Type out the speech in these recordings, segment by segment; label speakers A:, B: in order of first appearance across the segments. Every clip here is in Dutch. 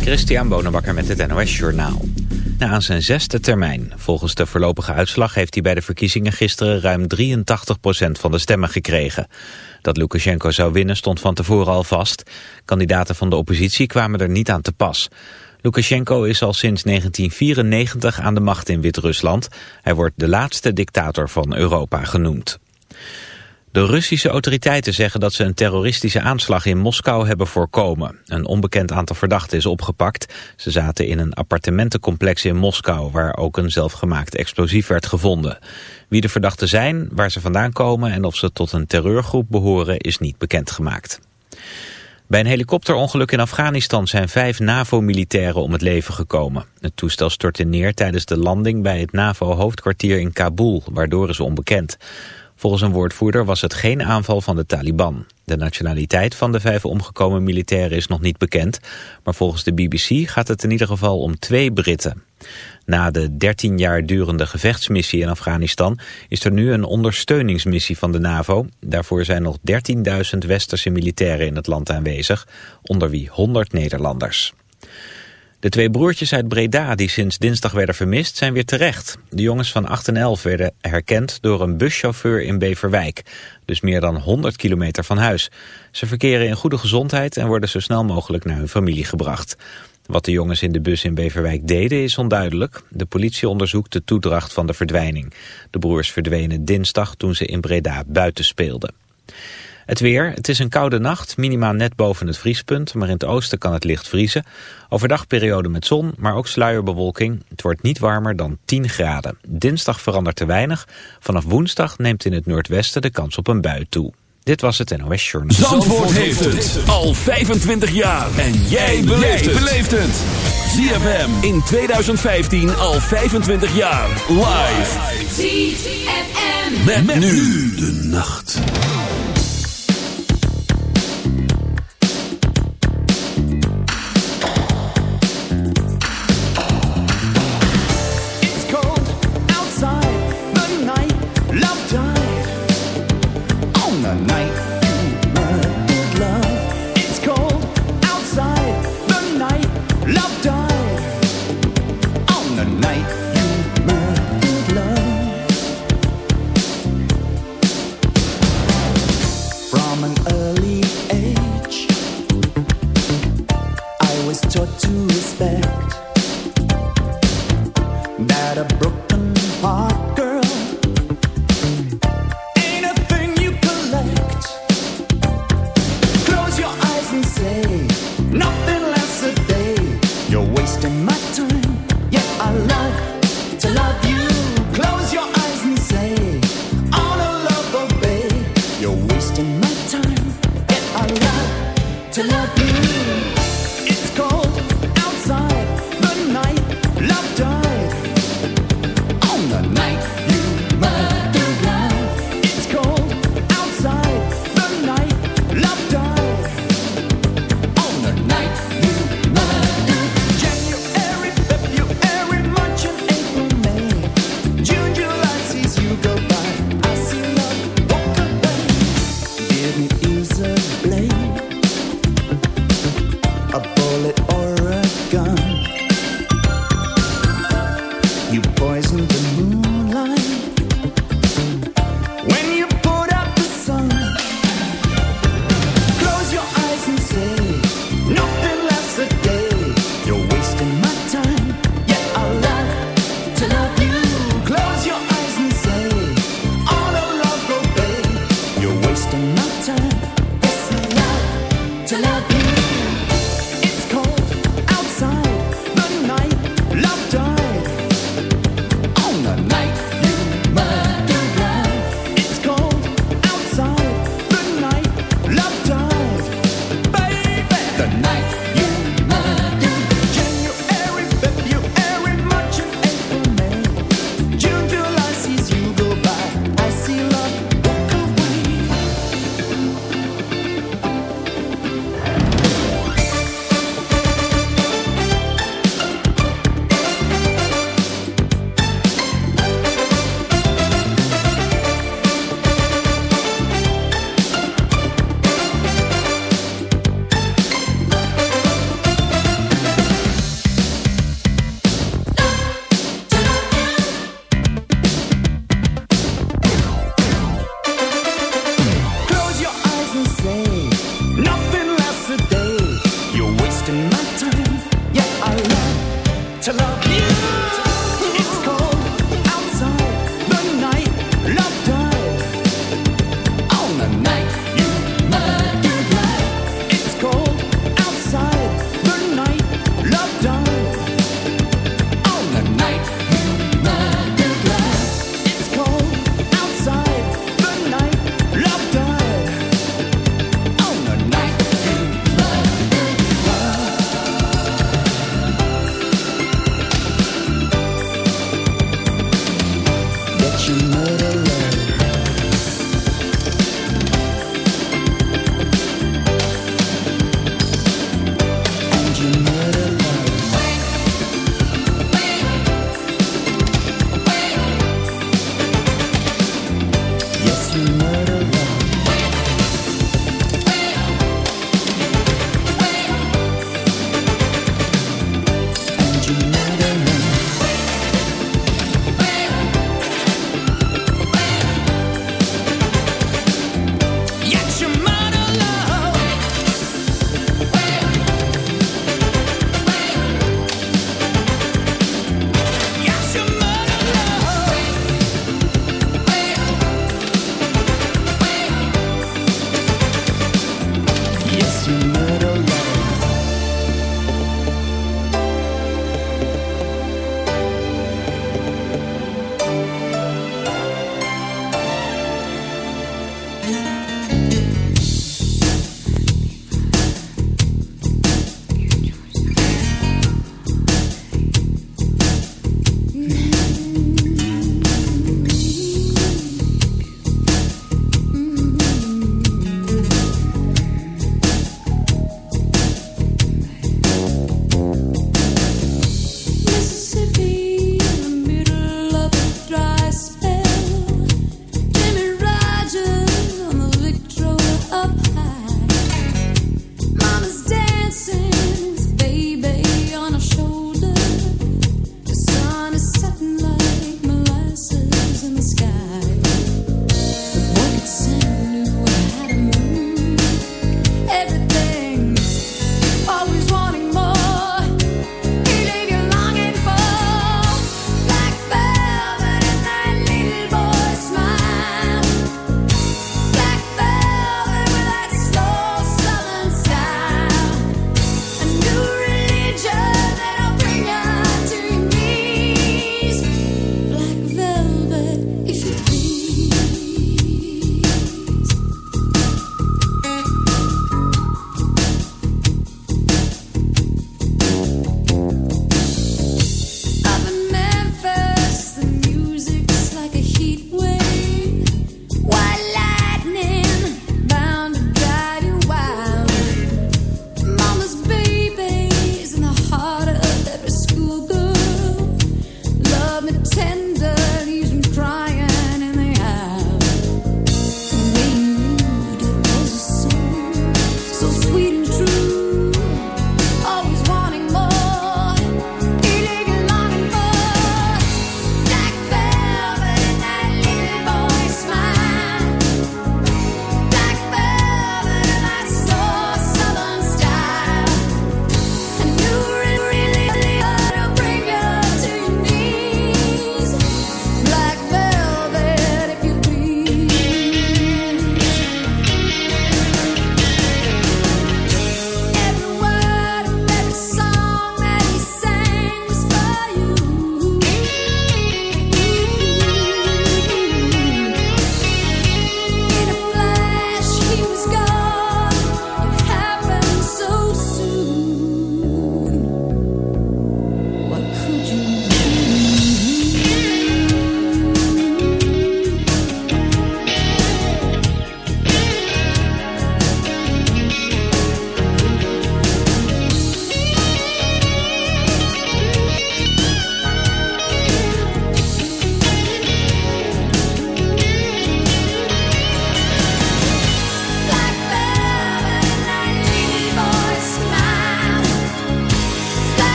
A: Christian Bonenbakker met het NOS Journaal. Na aan zijn zesde termijn. Volgens de voorlopige uitslag heeft hij bij de verkiezingen gisteren ruim 83% van de stemmen gekregen. Dat Lukashenko zou winnen stond van tevoren al vast. Kandidaten van de oppositie kwamen er niet aan te pas. Lukashenko is al sinds 1994 aan de macht in Wit-Rusland. Hij wordt de laatste dictator van Europa genoemd. De Russische autoriteiten zeggen dat ze een terroristische aanslag in Moskou hebben voorkomen. Een onbekend aantal verdachten is opgepakt. Ze zaten in een appartementencomplex in Moskou waar ook een zelfgemaakt explosief werd gevonden. Wie de verdachten zijn, waar ze vandaan komen en of ze tot een terreurgroep behoren is niet bekendgemaakt. Bij een helikopterongeluk in Afghanistan zijn vijf NAVO-militairen om het leven gekomen. Het toestel stortte neer tijdens de landing bij het NAVO-hoofdkwartier in Kabul, waardoor is onbekend. Volgens een woordvoerder was het geen aanval van de Taliban. De nationaliteit van de vijf omgekomen militairen is nog niet bekend, maar volgens de BBC gaat het in ieder geval om twee Britten. Na de 13 jaar durende gevechtsmissie in Afghanistan is er nu een ondersteuningsmissie van de NAVO. Daarvoor zijn nog 13.000 westerse militairen in het land aanwezig, onder wie 100 Nederlanders. De twee broertjes uit Breda die sinds dinsdag werden vermist zijn weer terecht. De jongens van 8 en 11 werden herkend door een buschauffeur in Beverwijk. Dus meer dan 100 kilometer van huis. Ze verkeren in goede gezondheid en worden zo snel mogelijk naar hun familie gebracht. Wat de jongens in de bus in Beverwijk deden is onduidelijk. De politie onderzoekt de toedracht van de verdwijning. De broers verdwenen dinsdag toen ze in Breda buiten speelden. Het weer, het is een koude nacht, minima net boven het vriespunt, maar in het oosten kan het licht vriezen. Overdag periode met zon, maar ook sluierbewolking. Het wordt niet warmer dan 10 graden. Dinsdag verandert te weinig. Vanaf woensdag neemt in het noordwesten de kans op een bui toe. Dit was het NOS Journal.
B: Zandvoort, heeft het al 25 jaar. En jij beleeft het. ZFM in 2015 al 25 jaar. Live.
C: ZFM.
B: met nu de nacht.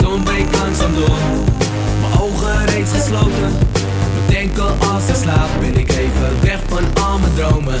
D: zon breekt langzaam door. Mijn ogen reeds gesloten. Bedenken als ik slaap Ben ik even weg van al mijn dromen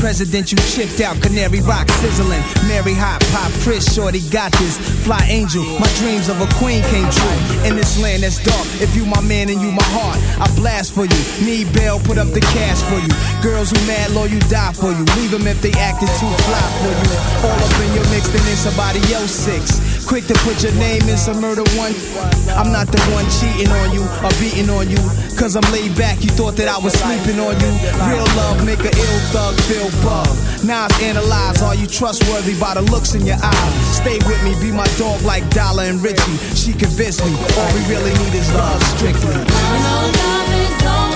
E: district. you chipped out, Canary Rock sizzling. Mary Hot, Pop, Chris, Shorty got this. Fly Angel, my dreams of a queen came true. In this land that's dark, if you my man and you my heart, I blast for you. Need bail, put up the cash for you. Girls who mad low, you die for you. Leave them if they acting too fly for you. All up in your mix, then it's somebody else six. Quick to put your name in some murder one. I'm not the one cheating on you or beating on you. Cause I'm laid back, you thought that I was sleeping on you. Real love make a ill thug feel bug. Now it's analyzed, are you trustworthy by the looks in your eyes? Stay with me, be my dog like Dollar and Richie. She convinced me, all we really need is love, strictly.
C: love is all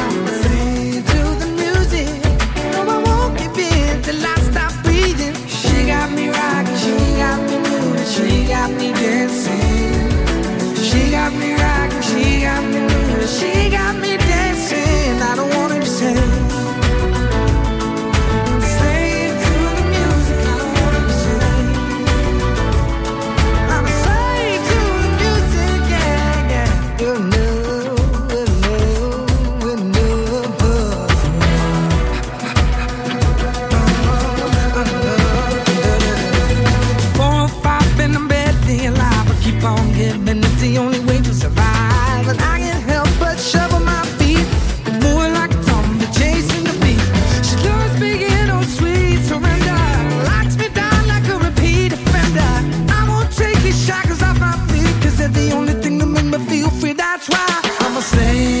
F: same say